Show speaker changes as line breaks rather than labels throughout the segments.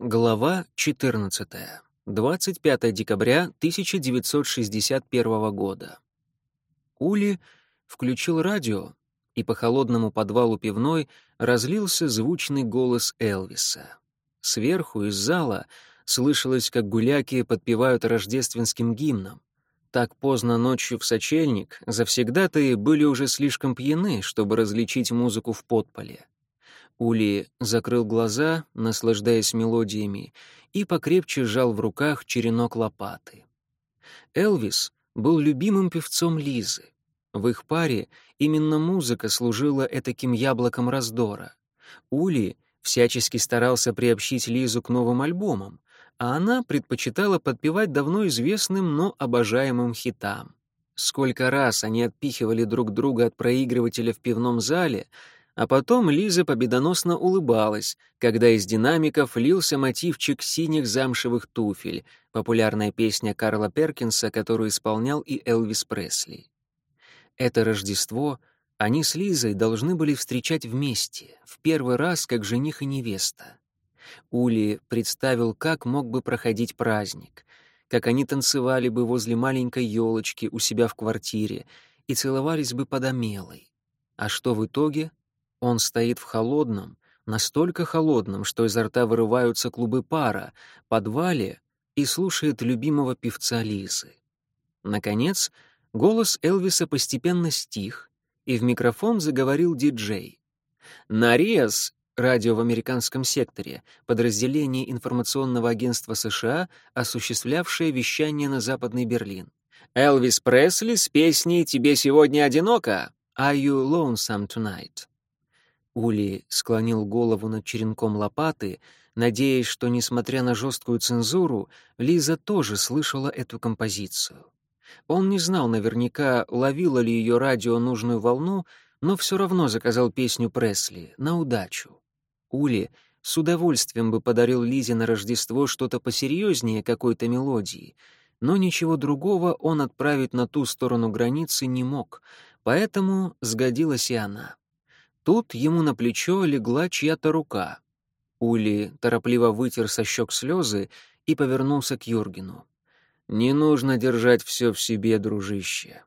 Глава 14. 25 декабря 1961 года. Ули включил радио, и по холодному подвалу пивной разлился звучный голос Элвиса. Сверху из зала слышалось, как гуляки подпевают рождественским гимном. Так поздно ночью в сочельник завсегдатые были уже слишком пьяны, чтобы различить музыку в подполе. Ули закрыл глаза, наслаждаясь мелодиями, и покрепче сжал в руках черенок лопаты. Элвис был любимым певцом Лизы. В их паре именно музыка служила этаким яблоком раздора. Ули всячески старался приобщить Лизу к новым альбомам, а она предпочитала подпевать давно известным, но обожаемым хитам. Сколько раз они отпихивали друг друга от проигрывателя в пивном зале — а потом Лиза победоносно улыбалась, когда из динамиков лился мотивчик синих замшевых туфель, популярная песня Карла Перкинса, которую исполнял и Элвис Пресли. Это Рождество они с Лизой должны были встречать вместе, в первый раз как жених и невеста. Ули представил, как мог бы проходить праздник, как они танцевали бы возле маленькой елочки у себя в квартире и целовались бы под омелой. А что в итоге? Он стоит в холодном, настолько холодном, что изо рта вырываются клубы пара, подвале и слушает любимого певца Лизы. Наконец, голос Элвиса постепенно стих, и в микрофон заговорил диджей. «Нарез!» радио в американском секторе, подразделение информационного агентства США, осуществлявшее вещание на Западный Берлин. «Элвис Пресли с песней «Тебе сегодня одиноко» «Are you lonesome tonight?» Ули склонил голову над черенком лопаты, надеясь, что, несмотря на жесткую цензуру, Лиза тоже слышала эту композицию. Он не знал наверняка, ловила ли ее радио нужную волну, но все равно заказал песню Пресли на удачу. Ули с удовольствием бы подарил Лизе на Рождество что-то посерьезнее какой-то мелодии, но ничего другого он отправить на ту сторону границы не мог, поэтому сгодилась и она. Тут ему на плечо легла чья-то рука. Ули торопливо вытер со щек слезы и повернулся к Юргену. «Не нужно держать все в себе, дружище».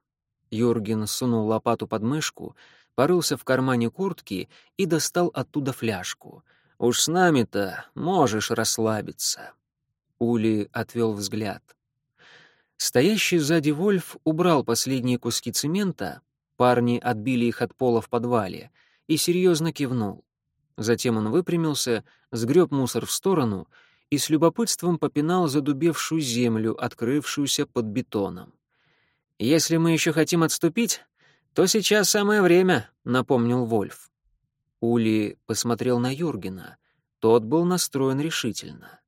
Юрген сунул лопату под мышку, порылся в кармане куртки и достал оттуда фляжку. «Уж с нами-то можешь расслабиться». Ули отвел взгляд. Стоящий сзади Вольф убрал последние куски цемента, парни отбили их от пола в подвале — и серьезно кивнул. Затем он выпрямился, сгреб мусор в сторону и с любопытством попинал задубевшую землю, открывшуюся под бетоном. «Если мы еще хотим отступить, то сейчас самое время», — напомнил Вольф. Ули посмотрел на Юргена. Тот был настроен решительно.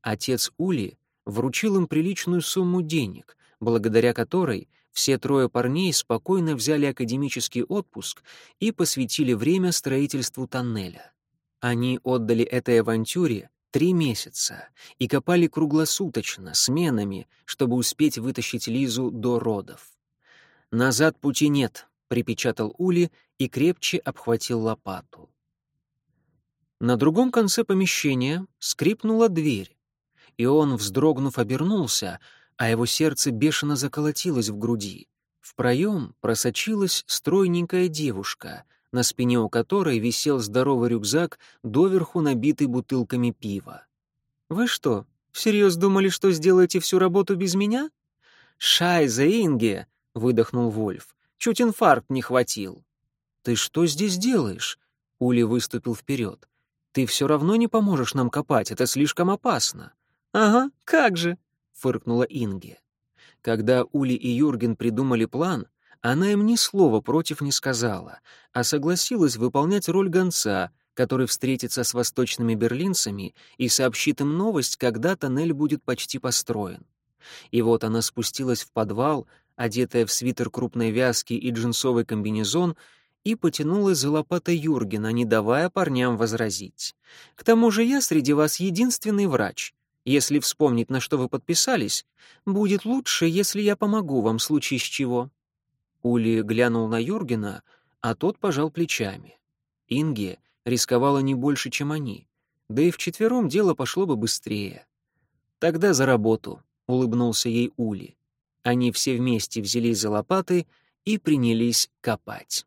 Отец Ули вручил им приличную сумму денег, благодаря которой все трое парней спокойно взяли академический отпуск и посвятили время строительству тоннеля. Они отдали этой авантюре три месяца и копали круглосуточно, сменами, чтобы успеть вытащить Лизу до родов. «Назад пути нет», — припечатал Ули и крепче обхватил лопату. На другом конце помещения скрипнула дверь, и он, вздрогнув, обернулся — а его сердце бешено заколотилось в груди. В проем просочилась стройненькая девушка, на спине у которой висел здоровый рюкзак, доверху набитый бутылками пива. «Вы что, всерьез думали, что сделаете всю работу без меня?» «Шайза, Инге!» — выдохнул Вольф. «Чуть инфаркт не хватил». «Ты что здесь делаешь?» — Ули выступил вперед. «Ты все равно не поможешь нам копать, это слишком опасно». «Ага, как же!» Фыркнула Инге. Когда Ули и Юрген придумали план, она им ни слова против не сказала, а согласилась выполнять роль гонца, который встретится с восточными берлинцами и сообщит им новость, когда тоннель будет почти построен. И вот она спустилась в подвал, одетая в свитер крупной вязки и джинсовый комбинезон, и потянулась за лопатой Юргена, не давая парням возразить. «К тому же я среди вас единственный врач. Если вспомнить, на что вы подписались, будет лучше, если я помогу вам в случае с чего». Ули глянул на Юргена, а тот пожал плечами. Инге рисковала не больше, чем они. Да и вчетвером дело пошло бы быстрее. Тогда за работу, — улыбнулся ей Ули. Они все вместе взялись за лопаты и принялись копать.